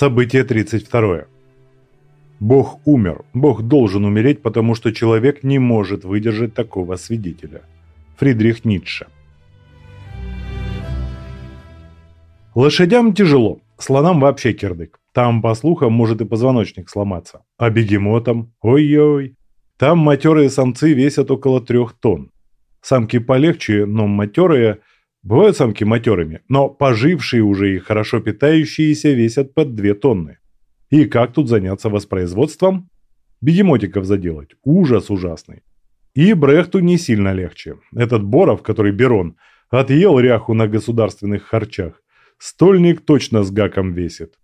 Событие 32. Бог умер. Бог должен умереть, потому что человек не может выдержать такого свидетеля. Фридрих Ницше. Лошадям тяжело, слонам вообще кирдык. Там, по слухам, может и позвоночник сломаться. А бегемотам? Ой-ой. Там матерые самцы весят около трех тонн. Самки полегче, но матерые – Бывают самки матерыми, но пожившие уже и хорошо питающиеся весят под 2 тонны. И как тут заняться воспроизводством? Бегемотиков заделать. Ужас ужасный. И Брехту не сильно легче. Этот Боров, который Берон, отъел ряху на государственных харчах. Стольник точно с гаком весит.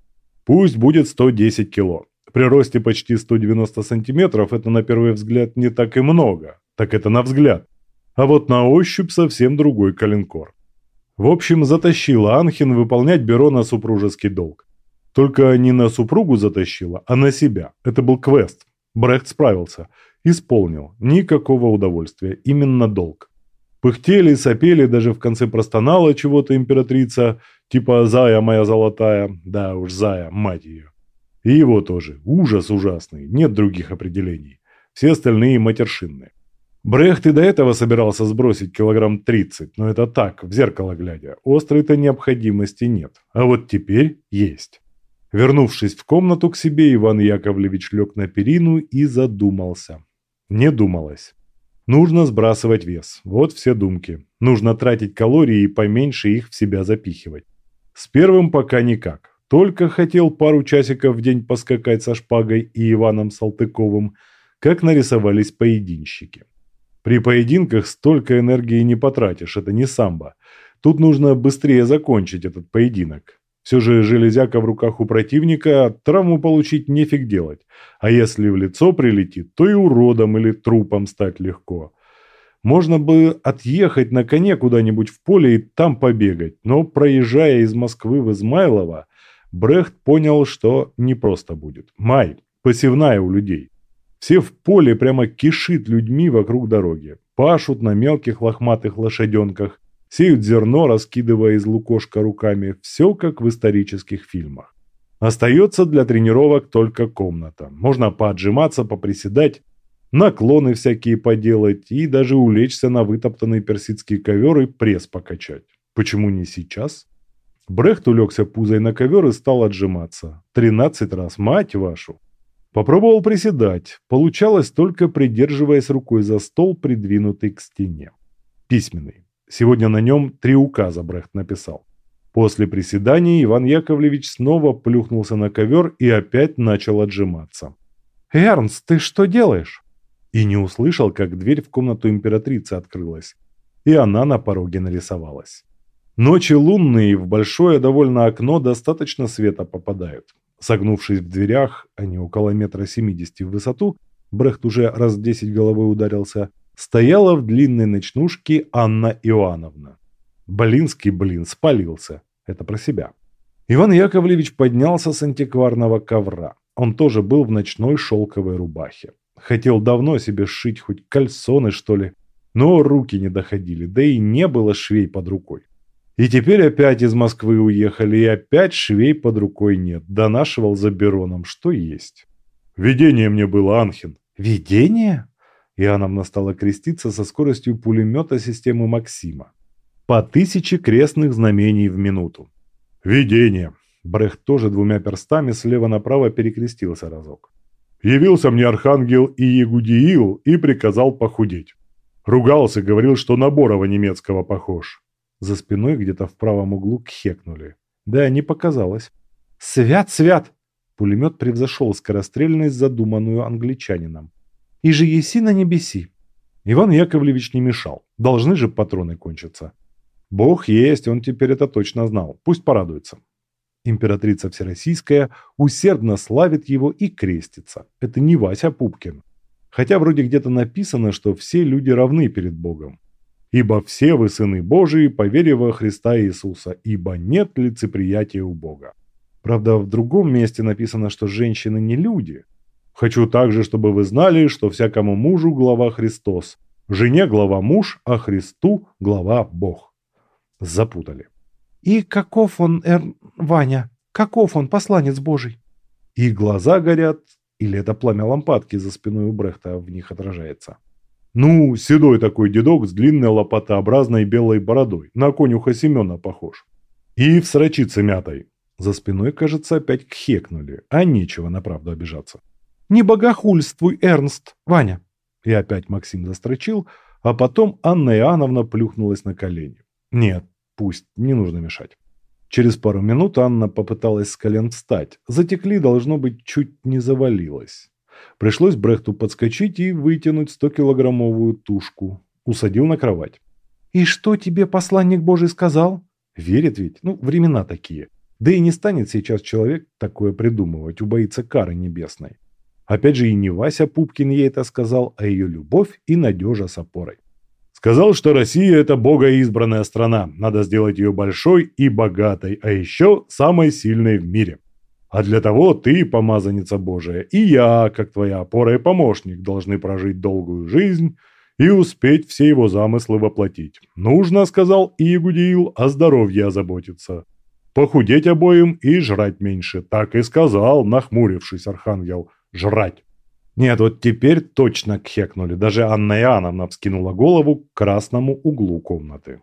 Пусть будет 110 кило. При росте почти 190 сантиметров это на первый взгляд не так и много. Так это на взгляд. А вот на ощупь совсем другой калинкор. В общем, затащила Анхин выполнять Берона супружеский долг. Только не на супругу затащила, а на себя. Это был квест. Брехт справился. Исполнил. Никакого удовольствия. Именно долг. Пыхтели, сопели, даже в конце простонала чего-то императрица, типа «Зая моя золотая». Да уж, Зая, мать ее. И его тоже. Ужас ужасный. Нет других определений. Все остальные матершинные. Брехт и до этого собирался сбросить килограмм 30, но это так, в зеркало глядя. Острой-то необходимости нет. А вот теперь есть. Вернувшись в комнату к себе, Иван Яковлевич лег на перину и задумался. Не думалось. Нужно сбрасывать вес. Вот все думки. Нужно тратить калории и поменьше их в себя запихивать. С первым пока никак. Только хотел пару часиков в день поскакать со шпагой и Иваном Салтыковым, как нарисовались поединщики. При поединках столько энергии не потратишь, это не самбо. Тут нужно быстрее закончить этот поединок. Все же железяка в руках у противника, травму получить нефиг делать. А если в лицо прилетит, то и уродом или трупом стать легко. Можно бы отъехать на коне куда-нибудь в поле и там побегать, но проезжая из Москвы в Измайлово, Брехт понял, что не просто будет. Май, посевная у людей. Все в поле прямо кишит людьми вокруг дороги. Пашут на мелких лохматых лошаденках, сеют зерно, раскидывая из лукошка руками. Все как в исторических фильмах. Остается для тренировок только комната. Можно поотжиматься, поприседать, наклоны всякие поделать и даже улечься на вытоптанный персидский ковер и пресс покачать. Почему не сейчас? Брехт улегся пузой на ковер и стал отжиматься. Тринадцать раз, мать вашу! Попробовал приседать. Получалось только придерживаясь рукой за стол, придвинутый к стене. Письменный. Сегодня на нем три указа Брехт написал. После приседаний Иван Яковлевич снова плюхнулся на ковер и опять начал отжиматься. «Эрнст, ты что делаешь?» И не услышал, как дверь в комнату императрицы открылась. И она на пороге нарисовалась. Ночи лунные в большое довольно окно достаточно света попадают. Согнувшись в дверях, а не около метра семидесяти в высоту, Брехт уже раз десять головой ударился, стояла в длинной ночнушке Анна Иоанновна. Блинский, блин, спалился. Это про себя. Иван Яковлевич поднялся с антикварного ковра. Он тоже был в ночной шелковой рубахе. Хотел давно себе сшить хоть кальсоны, что ли, но руки не доходили, да и не было швей под рукой. И теперь опять из Москвы уехали, и опять швей под рукой нет. Донашивал за Бероном, что есть. Видение мне было, Анхин. Видение? Иоанновна стала креститься со скоростью пулемета системы Максима. По тысяче крестных знамений в минуту. Видение. Брехт тоже двумя перстами слева направо перекрестился разок. Явился мне архангел Иегудиил и приказал похудеть. Ругался, говорил, что на Борова немецкого похож. За спиной где-то в правом углу кхекнули. Да, не показалось. «Свят, свят!» Пулемет превзошел скорострельность, задуманную англичанином. «И же еси на небеси!» Иван Яковлевич не мешал. Должны же патроны кончиться. Бог есть, он теперь это точно знал. Пусть порадуется. Императрица Всероссийская усердно славит его и крестится. Это не Вася Пупкин. Хотя вроде где-то написано, что все люди равны перед Богом. Ибо все вы сыны Божии, поверив во Христа Иисуса, ибо нет лицеприятия у Бога. Правда, в другом месте написано, что женщины не люди. Хочу также, чтобы вы знали, что всякому мужу глава Христос, жене глава муж, а Христу глава Бог. Запутали. И каков он, Эр... Ваня? Каков он, посланец Божий? И глаза горят, или это пламя лампадки за спиной у Брехта в них отражается. Ну, седой такой дедок с длинной лопатообразной белой бородой, на конюха Семена похож. И в срочице мятой. За спиной, кажется, опять кхекнули, а нечего на правду обижаться. «Не богохульствуй, Эрнст, Ваня!» И опять Максим застрочил, а потом Анна Иоанновна плюхнулась на колени. Нет, пусть, не нужно мешать. Через пару минут Анна попыталась с колен встать. Затекли, должно быть, чуть не завалилась. Пришлось Брехту подскочить и вытянуть 100-килограммовую тушку. Усадил на кровать. «И что тебе посланник Божий сказал?» Верит ведь? Ну, времена такие. Да и не станет сейчас человек такое придумывать, убоится кары небесной. Опять же и не Вася Пупкин ей это сказал, а ее любовь и надежа с опорой. Сказал, что Россия – это богоизбранная страна, надо сделать ее большой и богатой, а еще самой сильной в мире. А для того ты, помазанница Божия, и я, как твоя опора и помощник, должны прожить долгую жизнь и успеть все его замыслы воплотить. Нужно, сказал Иегудиил, о здоровье озаботиться. Похудеть обоим и жрать меньше. Так и сказал, нахмурившись архангел. Жрать. Нет, вот теперь точно кхекнули. Даже Анна Иоанновна вскинула голову к красному углу комнаты.